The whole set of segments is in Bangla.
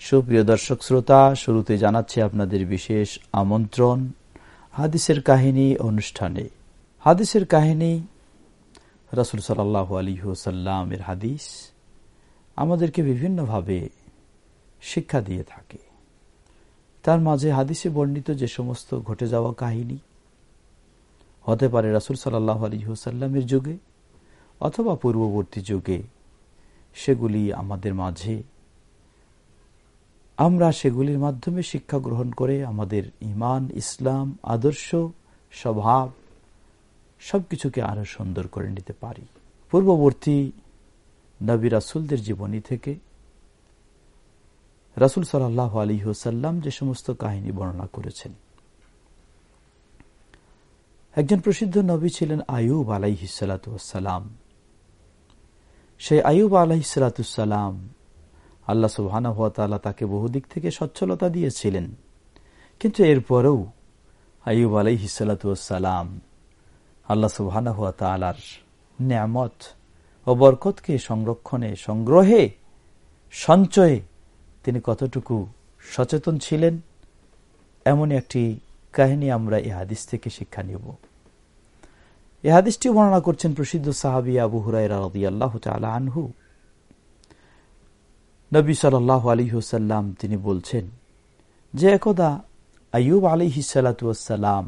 সুপ্রিয় দর্শক শ্রোতা, শুরুতে জানাচ্ছি আপনাদের বিশেষ আমন্ত্রণ হাদিসের কাহিনী অনুষ্ঠানে। হাদিসের কাহিনী রসুল সাল্লাহ আলী সাল্লামের হাদিস আমাদেরকে বিভিন্নভাবে শিক্ষা দিয়ে থাকে। তার মাঝে হাদিসে বর্ণিত যে সমস্ত ঘটে যাওয়া কাহিনী, হতে পারে রাসুল সাল্লাহ আলী হুসাল্লামের যুগে অথবা পূর্ববর্তী যুগে, সেগুলি আমাদের মাঝে। আমরা সেগুলির মাধ্যমে শিক্ষা গ্রহণ করে আমাদের ইমান ইসলাম, আদর্শ, স্বভাব সবকিছুকে আরও সুন্দর করে নিতে পারি। পূর্ববর্তী নবী রাসুলদের জীবনী থেকে রাসুল সাল্লাহ আলী হুসাল্লাম যে সমস্ত কাহিনী বর্ণনা করেছেন। একজন প্রসিদ্ধ নবী ছিলেন আয়ুব আলাইহিসালাম সেই আয়ুব আলাইসালাতুসাল্লাম আল্লাহ সুবাহানা হাত তাকে বহু দিক থেকে সচ্ছলতা দিয়েছিলেন। কিন্তু এরপরেও আয়ুব আলাইহিসালাতুসাল্লাম আল্লাহ সুবাহানা হাত তালার নিয়ামত ও বরকতকে সংরক্ষণে, সংগ্রহে, সঞ্চয়ে তিনি কতটুকু সচেতন ছিলেন এমন একটি কাহিনী আমরা এ হাদিস থেকে শিক্ষা নিব। এ হাদিসটি বর্ণনা করছেন প্রসিদ্ধ সাহাবি আবু হুরাই আল্লাহ আনহু। নবী সাল্লাহ আলী হুসাল্লাম তিনি বলছেন, যে একদা আয়ুব আলী হিসালাতাম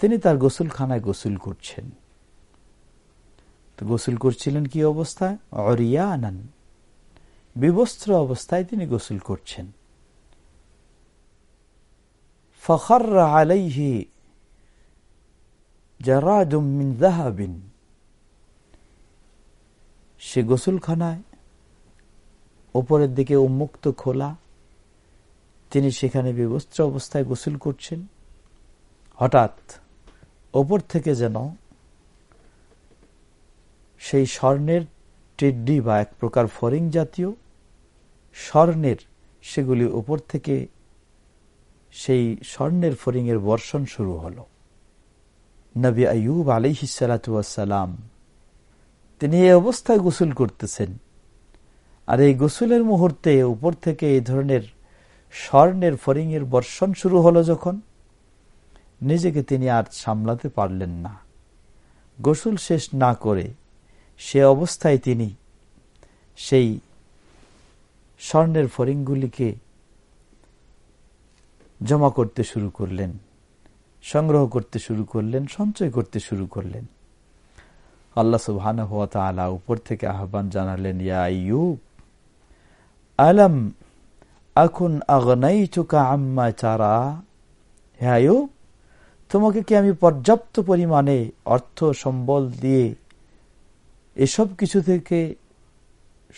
তিনি তার গোসলখানায় গোসল করছেন। তো গোসল করছিলেন কি অবস্থায়? অরিয়া আনান বিবস্ত্র অবস্থায় তিনি গোসল করছেন। ফখর আলাইহি জারাদুমিন সে গোসলখানায়, ওপরের দিকে উন্মুক্ত খোলা, তিনি সেখানে বিবস্ত্র অবস্থায় গোসল করছেন। হঠাৎ ওপর থেকে যেন সেই স্বর্ণের টেড্ডি বা এক প্রকার ফরিং জাতীয় স্বর্ণের, সেগুলি উপর থেকে সেই স্বর্ণের ফরিংয়ের বর্ষণ শুরু হল। নবী আয়ুব আলিহিসালাম তিনি এই অবস্থায় গোসল করতেছেন। আর এই গোসলের মুহূর্তে উপর থেকে এই ধরনের স্বর্ণের ফরিংয়ের বর্ষণ শুরু হলো যখন নিজেকে তিনি আর সামলাতে পারলেন না। গোসল শেষ না করে সে অবস্থায় তিনি সেই স্বর্ণের ফরিংগুলিকে জমা করতে শুরু করলেন, সংগ্রহ করতে শুরু করলেন, সঞ্চয় করতে শুরু করলেন। আল্লাহ সুবহান আলা উপর থেকে আহ্বান জানালেন আলম এখন আগনাই চুকা আম্মা চারা হ্যাঁ তোমাকে কি আমি পর্যাপ্ত পরিমাণে অর্থ, সম্বল দিয়ে এসব কিছু থেকে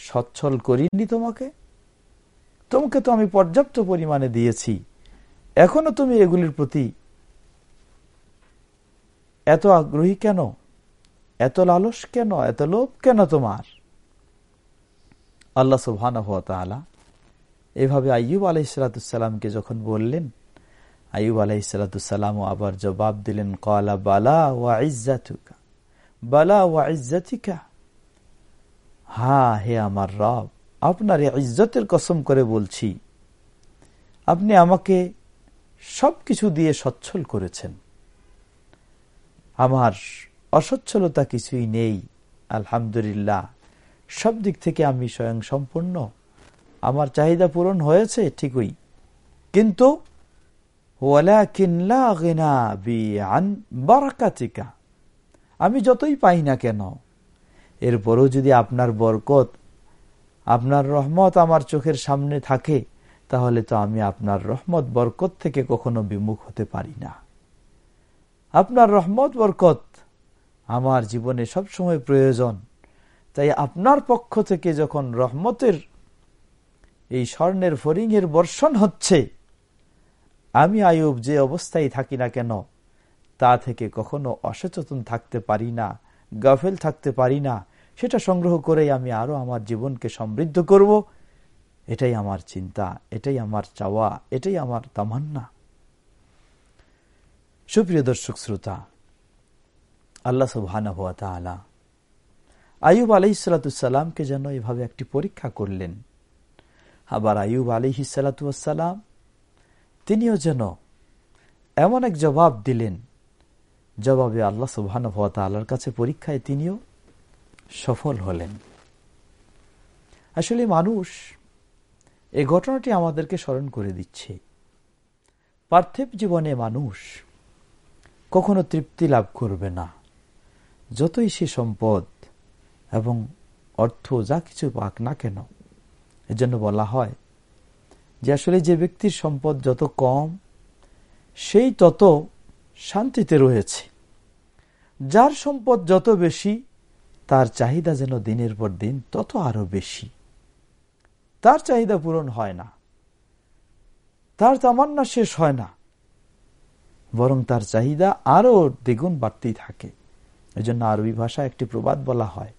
সচ্ছল করিনি তোমাকে? তোমাকে তো আমি পর্যাপ্ত পরিমাণে দিয়েছি। এখনও তুমি এগুলির প্রতি এত আগ্রহী কেন? এত লালস কেন? এত লোভ কেন তোমার? আল্লাহ সুবহান এভাবে আইয়ুব আলাইসালামকে যখন বললেন, আইয়ুব আলাইসালামও আবার জবাব দিলেন কলা বালা ওয়া ইজ্জাতুকা। বালা ওয়া ইজ্জাতিকা? হা হে আমার রব। আপনার ইজ্জতের কসম করে বলছি, আপনি আমাকে সব কিছু দিয়ে সচ্ছল করেছেন। আমার অসচ্ছলতা কিছুই নেই, আলহামদুলিল্লাহ। সব দিক থেকে আমি স্বয়ং সম্পূর্ণ আমার চাহিদা পূরণ হয়েছে, ঠিকই। কিন্তু আমি যতই পাই না কেন, এরপরও যদি আপনার বরকত আপনার রহমত আমার চোখের সামনে থাকে, তাহলে তো আমি আপনার রহমত বরকত থেকে কখনো বিমুখ হতে পারি না। আপনার রহমত বরকত আমার জীবনে সবসময় প্রয়োজন। তাই আপনার পক্ষ থেকে যখন রহমতের এই স্বর্ণের ফরিংয়ের বর্ষণ হচ্ছে, আমি আয়ুব যে অবস্থায় থাকি না কেন, তা থেকে কখনো অসচেতন থাকতে পারি না, গাফেল থাকতে পারি না সেটা সংগ্রহ করেই আমি আরও আমার জীবনকে সমৃদ্ধ করব। এটাই আমার চিন্তা, এটাই আমার চাওয়া, এটাই আমার তামান্না। সুপ্রিয় দর্শক শ্রোতা, আল্লাহ সুবহানা হুয়া তালা আয়ুব আলহিসাল্লাতুসাল্লামকে যেন এভাবে একটি পরীক্ষা করলেন। আবার আয়ুব আলিহিসাল্লাতুসাল্লাম তিনিও যেন এমন এক জবাব দিলেন, জবাবে আল্লাহ সুবহান হুয়া তালার কাছে পরীক্ষায় তিনিও সফল হলেন। আসলে মানুষ এই ঘটনাটি আমাদেরকে স্মরণ করে দিচ্ছে। পার্থিব জীবনে মানুষ কখনো তৃপ্তি লাভ করবে না। যতই সে সম্পদ এবং অর্থ যা কিছু পাক না কেন, এজন্য বলা হয় যে আসলে যে ব্যক্তির সম্পদ যত কম, সেই তত শান্তিতে রয়েছে। যার সম্পদ যত বেশি তার চাহিদা যেন দিনের পর দিন তত আরও বেশি। তার চাহিদা পূরণ হয় না। তার তামান্না শেষ হয় না। বরং তার চাহিদা আরও দ্বিগুণ বাড়তেই থাকে। এজন্য আরবি ভাষা একটি প্রবাদ বলা হয়,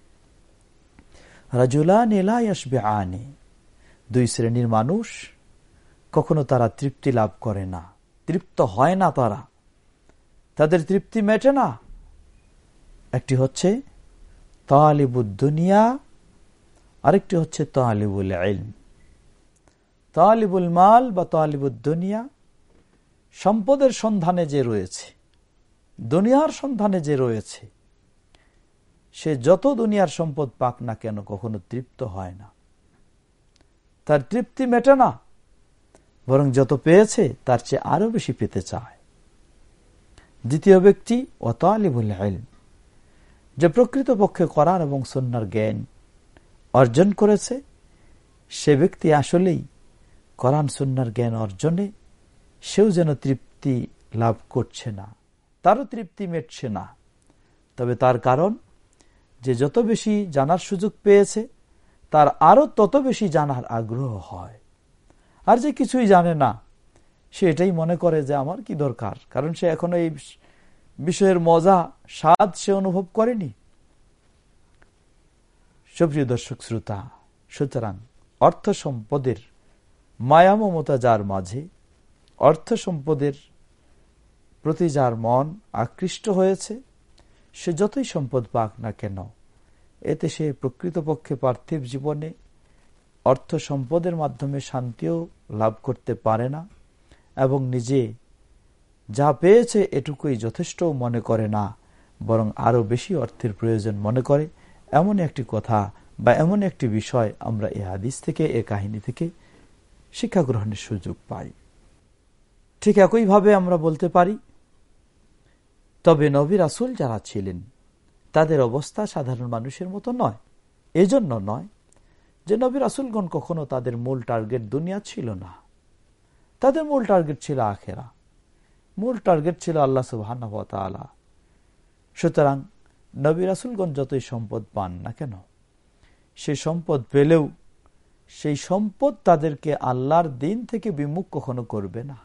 রাজুলান এলাই আসবে আনে দুই শ্রেণির মানুষ কখনো তারা তৃপ্তি লাভ করে না। তৃপ্ত হয় না তারা। তাদের তৃপ্তি মেটে না। একটি হচ্ছে তালিবুদ্দুনিয়া আরেকটি হচ্ছে তালিবুল ইলম। তালিবুল মাল বা তালিবুদ্দুনিয়া সম্পদের সন্ধানে যে রয়েছে, দুনিয়ার সন্ধানে যে রয়েছে, সে যত দুনিয়ার সম্পদ পাক না কেন কখনো তৃপ্ত হয় না। তার তৃপ্তি মেটে না, বরং যত পেয়েছে তার চেয়ে আরও বেশি পেতে চায়। দ্বিতীয় ব্যক্তি অতালিবুল আইল যে প্রকৃতপক্ষে করার এবং সন্ন্যার জ্ঞান অর্জন করেছে, সে ব্যক্তি আসলেই করান সন্ন্যার জ্ঞান অর্জনে সেও যেন তৃপ্তি লাভ করছে না, তারও তৃপ্তি মেটছে না। তবে তার কারণ, যে যত বেশি জানার সুযোগ পেয়েছে, তার আরও তত বেশি জানার আগ্রহ হয়। আর যে কিছুই জানে না, সে এটাই মনে করে যে আমার কি দরকার, কারণ সে এখনও এই বিষয়ের মজা, স্বাদ সে অনুভব করেনি? সুপ্রিয় দর্শক, শ্রোতা, সুতরাং অর্থ সম্পদের মায়ামমতা যার মাঝে অর্থ সম্পদের প্রতি যার মন আকৃষ্ট হয়েছে, সে যতই সম্পদ পাক না কেন, এতে সে প্রকৃতপক্ষে পার্থিব জীবনে অর্থ সম্পদের মাধ্যমে শান্তিও লাভ করতে পারে না এবং নিজে যা পেয়েছে এটুকুই যথেষ্ট মনে করে না, বরং আরও বেশি অর্থের প্রয়োজন মনে করে, এমন একটি কথা বা এমন একটি বিষয় আমরা এ হাদিস থেকে, এ কাহিনী থেকে শিক্ষা গ্রহণের সুযোগ পাই। ঠিক একইভাবে আমরা বলতে পারি, তবে নবী রাসুল যারা ছিলেন, তাদের অবস্থা সাধারণ মানুষের মতো নয়। এজন্য নয় যে নবী রাসুলগণ কখনো তাদের মূল টার্গেট দুনিয়া ছিল না। তাদের মূল টার্গেট ছিল আখেরা। মূল টার্গেট ছিল আল্লাহ সুবাহ সুতরাং নবী রাসুলগঞ্জ যতই সম্পদ পান না কেন সে সম্পদ পেলেও সেই সম্পদ তাদেরকে আল্লাহর দিন থেকে বিমুখ কখনো করবে না।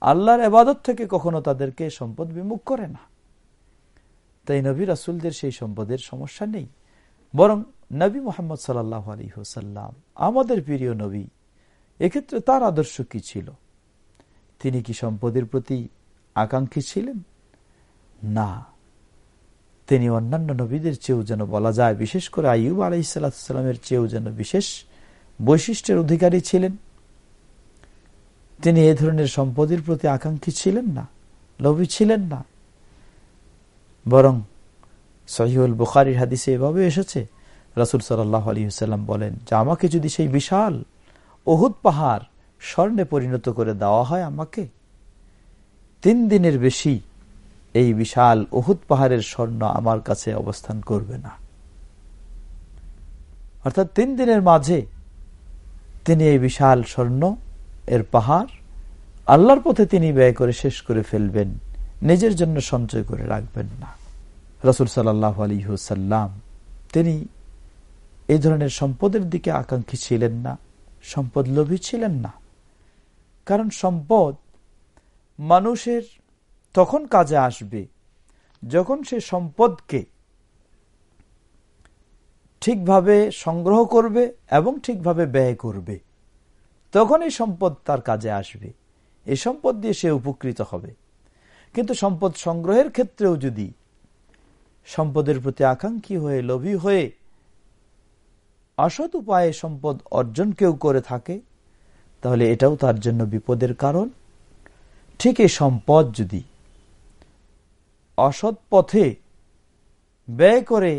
আল্লাহর এবাদত থেকে কখনো তাদেরকে সম্পদ বিমুখ করে না। তাই নবী রাসুলদের সেই সম্পদের সমস্যা নেই। বরং নবী মোহাম্মদ সাল্লাহ আলী হোসাল্লাম আমাদের প্রিয় নবী, এক্ষেত্রে তার আদর্শ কি ছিল? তিনি কি সম্পদের প্রতি আকাঙ্ক্ষী ছিলেন? না। তিনি অন্যান্য নবীদের চেয়েও যেন বলা যায় বিশেষ করে আইব আলাইসাল্লামের চেয়েও যেন বিশেষ বৈশিষ্ট্যের অধিকারী ছিলেন। তিনি এ ধরনের সম্পদের প্রতি আকাঙ্ক্ষী ছিলেন না, লোভী ছিলেন না। বরং সহিউল বুখারির হাদিসে এভাবে এসেছে, রাসুল সাল্লাহ আলী সাল্লাম বলেন যে, আমাকে যদি সেই বিশাল অহুদ পাহাড় স্বর্ণে পরিণত করে দেওয়া হয় আমাকে। তিন দিনের বেশি এই বিশাল অহুদ পাহাড়ের স্বর্ণ আমার কাছে অবস্থান করবে না। অর্থাৎ তিন দিনের মাঝে তিনি এই বিশাল স্বর্ণ, এর পাহাড়, আল্লাহর পথে তিনি ব্যয় করে শেষ করে ফেলবেন, নিজের জন্য সঞ্চয় করে রাখবেন না। রসুল সাল্লাহ আলী হুসাল্লাম তিনি এই ধরনের সম্পদের দিকে আকাঙ্ক্ষী ছিলেন না সম্পদ লোভী ছিলেন না। কারণ সম্পদ মানুষের তখন কাজে আসবে যখন সে সম্পদকে ঠিকভাবে সংগ্রহ করবে এবং ঠিকভাবে ব্যয় করবে। তখন এই সম্পদ তার কাজে আসবে। এই সম্পদ দিয়ে সে উপকৃত হবে। কিন্তু সম্পদ সংগ্রহের ক্ষেত্রেও যদি সম্পদের প্রতি আকাঙ্ক্ষী হয়ে, লোভী হয়ে অসৎ উপায়ে সম্পদ অর্জন কেউ করে থাকে তাহলে এটাও তার জন্য বিপদের কারণ। ঠিক এই সম্পদ যদি অসৎ পথে ব্যয় করে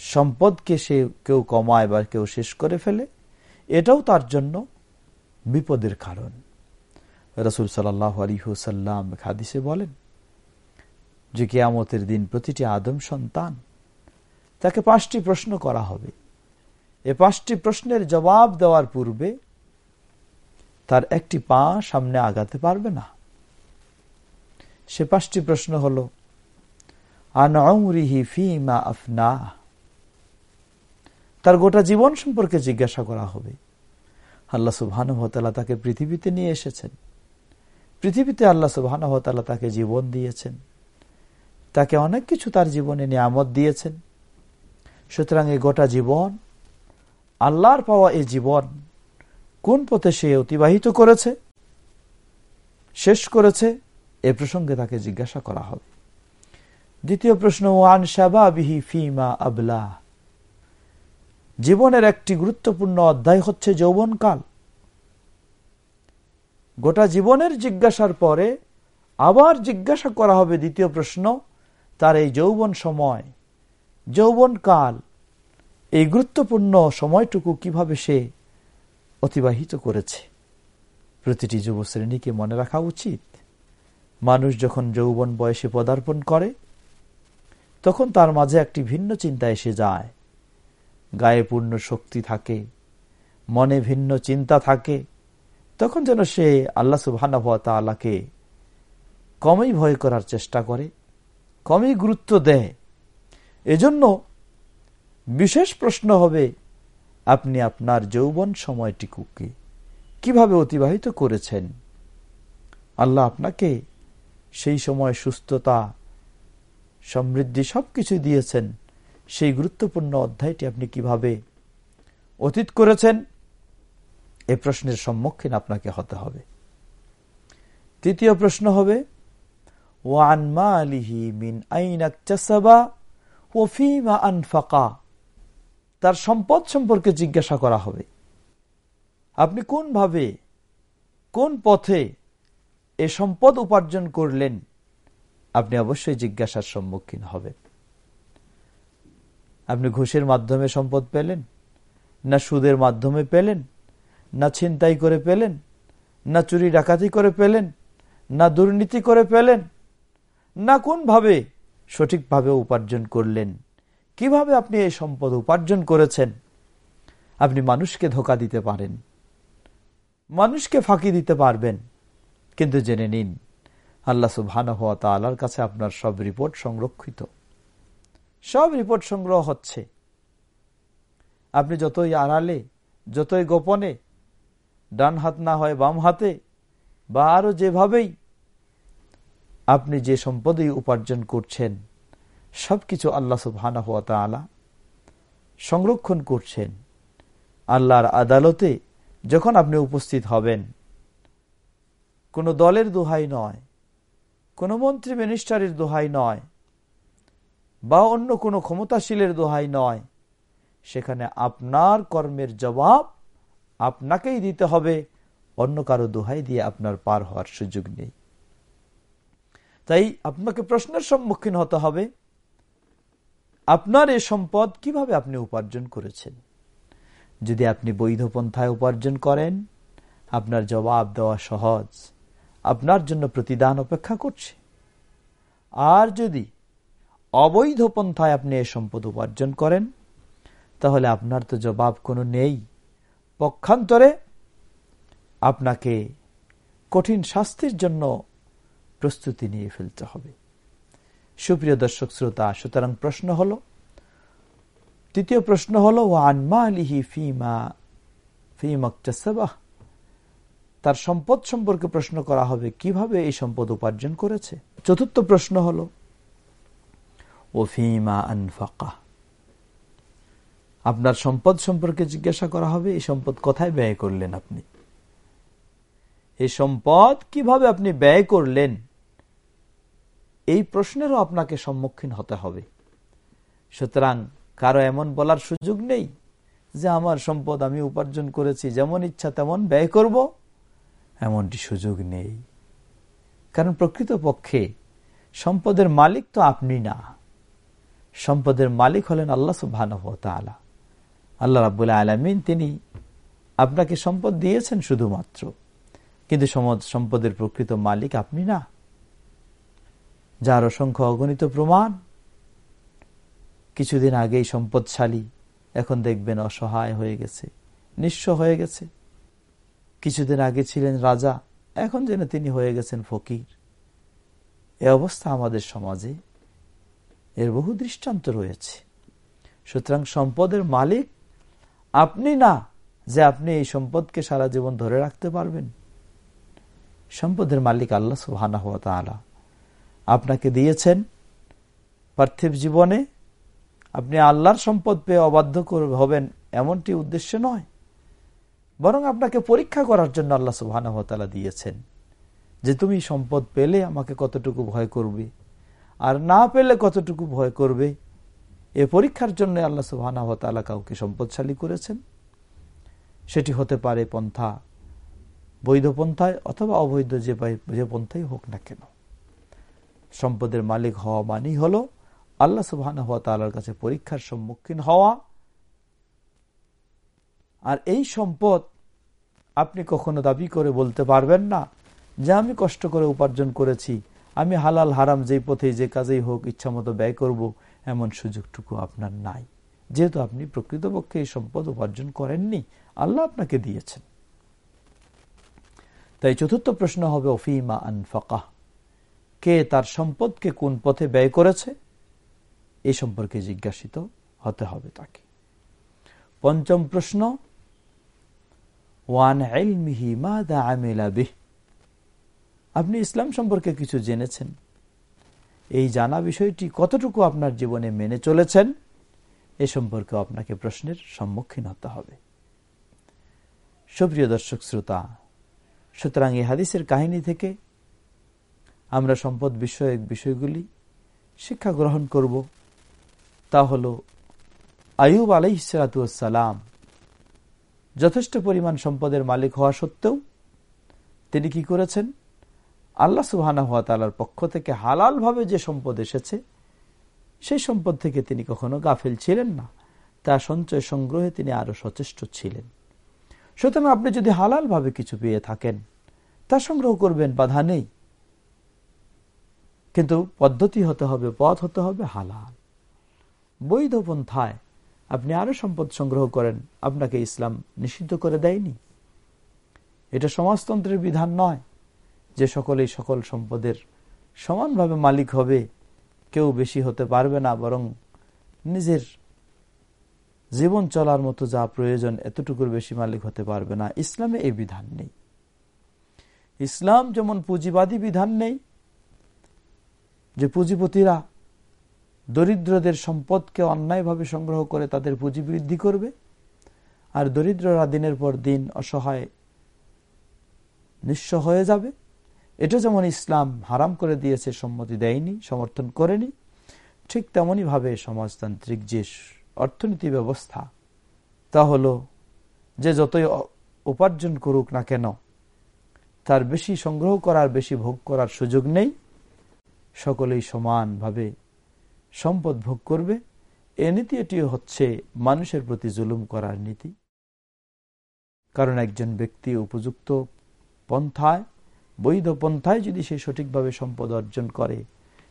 সম্পদকে সে কেউ কমায় বা কেউ শেষ করে ফেলে, এটাও তার জন্য বিপদের কারণ। রসুল সাল্লাহ আলিহসাল্লাম খাদিসে বলেন, যে কেয়ামতের দিন প্রতিটি আদম সন্তান তাকে পাঁচটি প্রশ্ন করা হবে। এ পাঁচটি প্রশ্নের জবাব দেওয়ার পূর্বে তার একটি পা সামনে আগাতে পারবে না। সে পাঁচটি প্রশ্ন হল আনরিহি ফিমা আফনা? তার গোটা জীবন সম্পর্কে জিজ্ঞাসা করা হবে। আল্লাহ সুবাহানুহতালা তাকে পৃথিবীতে নিয়ে এসেছেন। পৃথিবীতে আল্লাহ সুবাহানুহতালা তাকে জীবন দিয়েছেন। তাকে অনেক কিছু তার জীবনে নিয়ামত দিয়েছেন। সুতরাং এই গোটা জীবন আল্লাহর পাওয়া এই জীবন কোন পথে সে অতিবাহিত করেছে? শেষ করেছে? এ প্রসঙ্গে তাকে জিজ্ঞাসা করা হবে। দ্বিতীয় প্রশ্ন, ওয়ান শাবাবিহি ফিমা আবলা? জীবনের একটি গুরুত্বপূর্ণ অধ্যায় হচ্ছে যৌবনকাল। গোটা জীবনের জিজ্ঞাসার পরে আবার জিজ্ঞাসা করা হবে দ্বিতীয় প্রশ্ন, তার এই যৌবন সময় যৌবন কাল এই গুরুত্বপূর্ণ সময়টুকু কীভাবে সে অতিবাহিত করেছে। প্রতিটি যুব শ্রেণীকে মনে রাখা উচিত। মানুষ যখন যৌবন বয়সে পদার্পণ করে, তখন তার মাঝে একটি ভিন্ন চিন্তা এসে যায়। গায়ে পূর্ণ শক্তি থাকে, মনে ভিন্ন চিন্তা থাকে, তখন যেন সে আল্লাহ সুবাহানকে কমই ভয় করার চেষ্টা করে, কমই গুরুত্ব দেয়। এজন্য বিশেষ প্রশ্ন হবে আপনি আপনার যৌবন সময়টিকুকে কীভাবে অতিবাহিত করেছেন? আল্লাহ আপনাকে সেই সময় সুস্থতা, সমৃদ্ধি সবকিছু দিয়েছেন। সেই গুরুত্বপূর্ণ অধ্যায়টি আপনি কীভাবে অতীত করেছেন? এ প্রশ্নের সম্মুখীন আপনাকে হতে হবে। তৃতীয় প্রশ্ন হবে ওয়ান মা আলিহি মিন আইনাকচাসাবা ওফিমা আনফাকা? তার সম্পদ সম্পর্কে জিজ্ঞাসা করা হবে। আপনি কোনভাবে, কোন পথে এ সম্পদ উপার্জন করলেন, আপনি অবশ্যই জিজ্ঞাসার সম্মুখীন হবেন। আপনি ঘুষের মাধ্যমে সম্পদ পেলেন, না সুদের মাধ্যমে পেলেন, না ছিনতাই করে পেলেন, না চুরি ডাকাতি করে পেলেন, না দুর্নীতি করে পেলেন, না কোনভাবে সঠিকভাবে উপার্জন করলেন। কীভাবে আপনি এই সম্পদ উপার্জন করেছেন? আপনি মানুষকে ধোকা দিতে পারেন। মানুষকে ফাঁকি দিতে পারবেন। কিন্তু জেনে নিন, আল্লাহ সুবহান হওয়া তা তালার কাছে আপনার সব রিপোর্ট সংরক্ষিত। সব রিপোর্ট সংগ্রহ হচ্ছে। আপনি যতই আড়ালে, যতই গোপনে, ডান হাত না হয় বাম হাতে, বা আরও যেভাবেই আপনি যে সম্পদই উপার্জন করছেন সবকিছু আল্লাহ সুবহানা হাত আলা সংরক্ষণ করছেন। আল্লাহর আদালতে যখন আপনি উপস্থিত হবেন, কোনো দলের দোহাই নয়, কোনো মন্ত্রী মিনিস্টারের দোহাই নয়, বা অন্য কোনো ক্ষমতাশীলের দোহাই নয়, সেখানে আপনার কর্মের জবাব আপনাকেই দিতে হবে, অন্য কারও দোহাই দিয়ে আপনার পার হওয়ার সুযোগ নেই। তাই আপনাকে প্রশ্নের সম্মুখীন হতে হবে আপনার এ সম্পদ কীভাবে আপনি উপার্জন করেছেন? যদি আপনি বৈধ পন্থায় উপার্জন করেন, আপনার জবাব দেওয়া সহজ। আপনার জন্য প্রতিদান অপেক্ষা করছে। আর যদি অবৈধ পন্থায় আপনি এ সম্পদ উপার্জন করেন, তাহলে আপনার তো জবাব কোনো নেই। পক্ষান্তরে আপনাকে কঠিন শাস্তির জন্য প্রস্তুতি নিয়ে ফেলতে হবে। সুপ্রিয় দর্শক শ্রোতা, সুতরাং প্রশ্ন হল, তৃতীয় প্রশ্ন হল ও আনমা আলিহি ফিমা ফিমাক্তাসাবাহ তার সম্পদ সম্পর্কে প্রশ্ন করা হবে, কীভাবে এই সম্পদ উপার্জন করেছে? চতুর্থ প্রশ্ন হল ও ফিমা আনফাকা? আপনার সম্পদ সম্পর্কে জিজ্ঞাসা করা হবে, এই সম্পদ কোথায় ব্যয় করলেন আপনি? এই সম্পদ কীভাবে আপনি ব্যয় করলেন? এই প্রশ্নেরও আপনাকে সম্মুখীন হতে হবে। সুতরাং কারও এমন বলার সুযোগ নেই যে আমার সম্পদ আমি উপার্জন করেছি, যেমন ইচ্ছা তেমন ব্যয় করব, এমনটি সুযোগ নেই। কারণ প্রকৃত পক্ষে সম্পদের মালিক তো আপনি না। সম্পদের মালিক হলেন আল্লাহ সুবাহ আল্লাহ রাবুল্লাহ আলমিন তিনি আপনাকে সম্পদ দিয়েছেন শুধুমাত্র। কিন্তু সম্পদের প্রকৃত মালিক আপনি না। যার অসংখ্য অগণিত প্রমাণ, কিছুদিন আগেই সম্পদশালী এখন দেখবেন অসহায় হয়ে গেছে, নিঃস্ব হয়ে গেছে। কিছুদিন আগে ছিলেন রাজা, এখন যেন তিনি হয়ে গেছেন ফকির। এ অবস্থা আমাদের সমাজে এর বহু দৃষ্টান্ত রয়েছে। সুতরাং সম্পদের মালিক আপনি না যে আপনি এই সম্পদকে সারা জীবন ধরে রাখতে পারবেন। সম্পদের মালিক আল্লাহ সুহানা হওয়া তালা আপনাকে দিয়েছেন। পার্থিব জীবনে আপনি আল্লাহর সম্পদ পেয়ে অবাধ্য হবেন এমনটি উদ্দেশ্য নয়। বরং আপনাকে পরীক্ষা করার জন্য আল্লাহ সুবাহানহতালা দিয়েছেন যে তুমি সম্পদ পেলে আমাকে কতটুকু ভয় করবে, আর না পেলে কতটুকু ভয় করবে, এ পরীক্ষার জন্য আল্লাহ সুবাহানহতালা কাউকে সম্পদশালী করেছেন। সেটি হতে পারে পন্থা, বৈধ পন্থায় অথবা অবৈধ যে যে পন্থাই হোক না কেন। সম্পদের মালিক হওয়া মানেই হলো আল্লাহ সুবাহান হওয়া তালার কাছে পরীক্ষার সম্মুখীন হওয়া। আর এই সম্পদ আপনি কখনো দাবি করে বলতে পারবেন না যে আমি কষ্ট করে উপার্জন করেছি, আমি হালাল, হারাম যেই পথে যে কাজেই হোক ইচ্ছা মতো ব্যয় করব, এমন সুযোগটুকু আপনার নাই। যেহেতু আপনি প্রকৃতপক্ষে এই সম্পদ উপার্জন করেননি, আল্লাহ আপনাকে দিয়েছেন। তাই চতুর্থ প্রশ্ন হবে, ওফিমা আনফাকা কে তার সম্পদকে কোন পথে ব্যয় করেছে? এই সম্পর্কে জিজ্ঞাসিত হতে হবে তাকে। পঞ্চম প্রশ্ন, ওয়ান আপনি ইসলাম সম্পর্কে কিছু জেনেছেন। এই জানা বিষয়টি কতটুকু আপনার জীবনে মেনে চলেছেন? এ সম্পর্কে আপনাকে প্রশ্নের সম্মুখীন হতে হবে। সুপ্রিয় দর্শক, শ্রোতা, সুতরাং এই হাদিসের কাহিনী থেকে আমরা সম্পদ বিষয়ক বিষয়গুলি শিক্ষা গ্রহণ করব। তা হল আয়ুব আলাই সালাম যথেষ্ট পরিমাণ সম্পদের মালিক হওয়া সত্ত্বেও তিনি কি করেছেন? আল্লাহ সুহানা হাত তালার পক্ষ থেকে হালালভাবে যে সম্পদ এসেছে, সেই সম্পদ থেকে তিনি কখনো গাফিল ছিলেন না। তা সঞ্চয় সংগ্রহে তিনি আরও সচেষ্ট ছিলেন। সুতরাং আপনি যদি হালালভাবে কিছু পেয়ে থাকেন, তা সংগ্রহ করবেন, বাধা নেই। কিন্তু পদ্ধতি হতে হবে, পথ হতে হবে হালাল। বৈধ পন্থায় আপনি আরও সম্পদ সংগ্রহ করেন, আপনাকে ইসলাম নিষিদ্ধ করে দেয়নি। এটা সমাজতন্ত্রের বিধান নয় যে সকলেই সকল সম্পদের সমানভাবে মালিক হবে, কেউ বেশি হতে পারবে না, বরং নিজের জীবন চলার মতো যা প্রয়োজন, এতটুকুর বেশি মালিক হতে পারবে না। ইসলামে এই বিধান নেই। ইসলাম যেমন পুঁজিবাদী বিধান নেই যে পুঁজিপতিরা দরিদ্রদের সম্পদকে অন্যায়ভাবে সংগ্রহ করে তাদের পুঁজি বৃদ্ধি করবে, আর দরিদ্ররা দিনের পর দিন অসহায় নিঃস্ব হয়ে যাবে। এটা যেমন ইসলাম হারাম করে দিয়েছে, সম্মতি দেয়নি, সমর্থন করেনি, ঠিক তেমনইভাবে সমাজতান্ত্রিক যে অর্থনীতি ব্যবস্থা, তা হলো যে যতই উপার্জন করুক না কেন, তার বেশি সংগ্রহ করার, বেশি ভোগ করার সুযোগ নেই। সকলেই সমানভাবে সম্পদ ভোগ করবে। এ নীতি এটি হচ্ছে মানুষের প্রতি জুলুম করার নীতি। কারণ একজন ব্যক্তি উপযুক্ত পন্থায়, বৈধ পন্থায় যদি সে সঠিকভাবে সম্পদ অর্জন করে,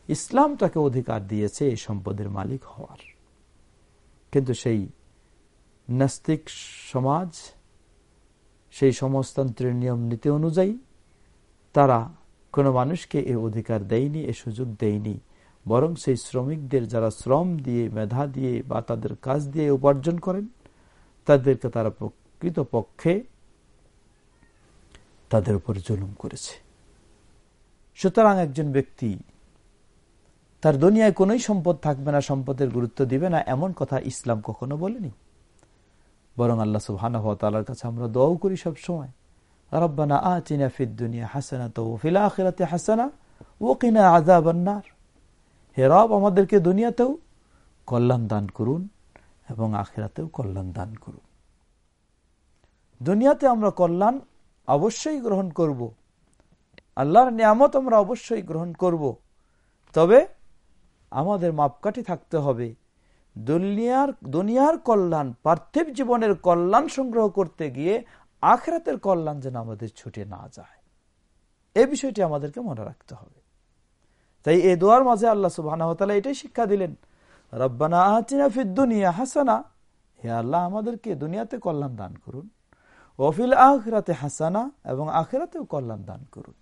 ইসলাম তাকে অধিকার দিয়েছে এই সম্পদের মালিক হওয়ার। কিন্তু সেই নাস্তিক সমাজ, সেই সমাজতন্ত্রের নিয়ম নীতি অনুযায়ী তারা কোনো মানুষকে এ অধিকার দেয়নি, এ সুযোগ দেয়নি। বরং সেই শ্রমিকদের যারা শ্রম দিয়ে, মেধা দিয়ে বা তাদের কাজ দিয়ে উপার্জন করেন, তাদেরকে তারা প্রকৃত পক্ষে তাদের উপর জুলুম করেছে। সুতরাং একজন ব্যক্তি তার দুনিয়ায় কোনোই সম্পদ থাকবে না, সম্পদের গুরুত্ব দিবে না, এমন কথা ইসলাম কখনো বলেনি। বরং আল্লাহ তালার কাছে আমরা দোয়াও করি সব সময় রব্বানা আতিনা ফিদ দুনিয়া হাসানা তো ফিল আখিরাতে হাসানা ও কিনা হে রব, আমাদেরকে দুনিয়াতেও কল্যাণ দান করুন এবং আখিরাতেও কল্যাণ দান করুন। দুনিয়াতে আমরা কল্যাণ অবশ্যই গ্রহণ করব। আল্লাহর নিয়ামত আমরা অবশ্যই গ্রহণ করব। তবে আমাদের মাপকাঠি থাকতে হবে। দুনিয়ার দুনিয়ার কল্যাণ, পার্থিব জীবনের কল্যাণ সংগ্রহ করতে গিয়ে আখরাতের কল্যাণ যেন আমাদের ছুটে না যায়। এ বিষয়টি আমাদেরকে মনে রাখতে হবে। তাই এই দোয়ার মাঝে আল্লাহ সুবাহ এটাই শিক্ষা দিলেন, রব্বানা দুনিয়া হাসানা। হে আল্লাহ, আমাদেরকে দুনিয়াতে কল্যাণ দান করুন। ওফিল আখরাতে হাসানা, এবং আখেরাতেও কল্যাণ দান করুন।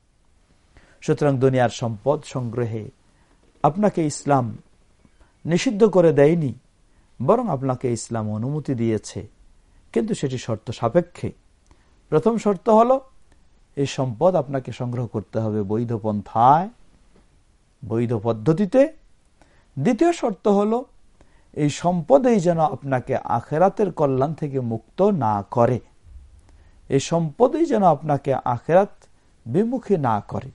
সুতরাং দুনিয়ার সম্পদ সংগ্রহে আপনাকে ইসলাম নিষিদ্ধ করে দেয়নি, বরং আপনাকে ইসলাম অনুমতি দিয়েছে। কিন্তু সেটি শর্ত সাপেক্ষে প্রথম শর্ত হলো, এই সম্পদ আপনাকে সংগ্রহ করতে হবে বৈধ পন্থায়, বৈধ পদ্ধতিতে। দ্বিতীয় শর্ত হলো, এই সম্পদেই যেন আপনাকে আখেরাতের কল্যাণ থেকে মুক্ত না করে। এই সম্পদেই যেন আপনাকে আখেরাত বিমুখী না করে।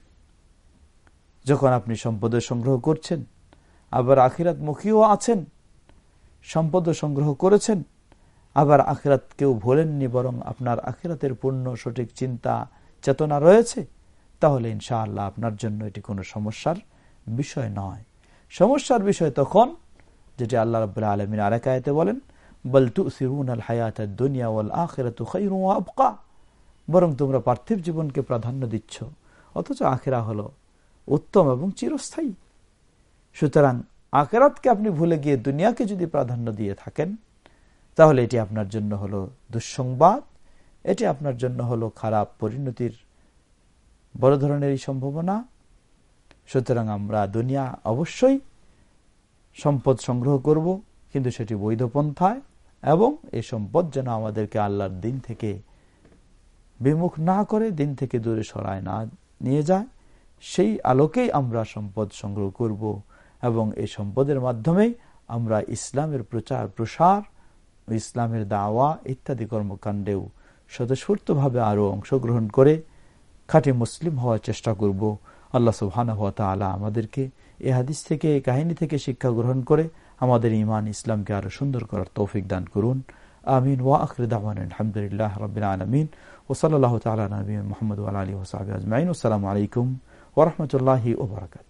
যখন আপনি সম্পদের সংগ্রহ করছেন, আবার আখিরাত মুখীও আছেন সম্পদ সংগ্রহ করেছেন আবার আখিরাত কেউ ভোলেননি বরং আপনার আখেরাতের পূর্ণ সঠিক চিন্তা, চেতনা রয়েছে, তাহলে ইনশাআল্লাহ আপনার জন্য এটি কোনো সমস্যার বিষয় নয়। সমস্যার বিষয় তখন, যেটি আল্লাহ রবাহ আলমিন আরেকায়তে বলেন বলতু সিরুন আল হায়াত দুনিয়া ওয়াল আখিরাত আবকা বরং তোমরা পার্থিব জীবনকে প্রাধান্য দিচ্ছ, অথচ আখেরা হলো উত্তম এবং চিরস্থায়ী। সুতরাং আখেরাতকে আপনি ভুলে গিয়ে দুনিয়াকে যদি প্রাধান্য দিয়ে থাকেন তাহলে এটি আপনার জন্য হলো দুঃসংবাদ, এটি আপনার জন্য হলো খারাপ পরিণতির বড় ধরনের এই সম্ভাবনা। সুতরাং আমরা দুনিয়া অবশ্যই সম্পদ সংগ্রহ করব, কিন্তু সেটি বৈধ পন্থায় এবং এই সম্পদ যেন আমাদেরকে আল্লাহর দিন থেকে বিমুখ না করে, দিন থেকে দূরে সরায় না, নিয়ে যায়। সেই আলোকেই আমরা সম্পদ সংগ্রহ করব এবং এই সম্পদের মাধ্যমেই আমরা ইসলামের প্রচার প্রসার ইসলামের দাওয়া ইত্যাদি কর্মকাণ্ডেও স্বতঃস্ফূর্তভাবে আরও অংশগ্রহণ করে খাঁটি মুসলিম হওয়ার চেষ্টা করব। আল্লাহ হওয়া তালা আমাদেরকে এ হাদিস থেকে এই কাহিনী থেকে শিক্ষা গ্রহণ করে আমাদের ইমান ইসলামকে আরও সুন্দর করার তৌফিক দান করুন। আমিন। ওয়া আখরুদ্দামান আলহামদুলিল্লাহ রবিন আলমিন। ওসলাল্লাহ তালা নবী মোহাম্মদ আলী ওসাহ আজমাইন। আসসালামু আলাইকুম ওরহমতুল্লাহি ওবরাকাত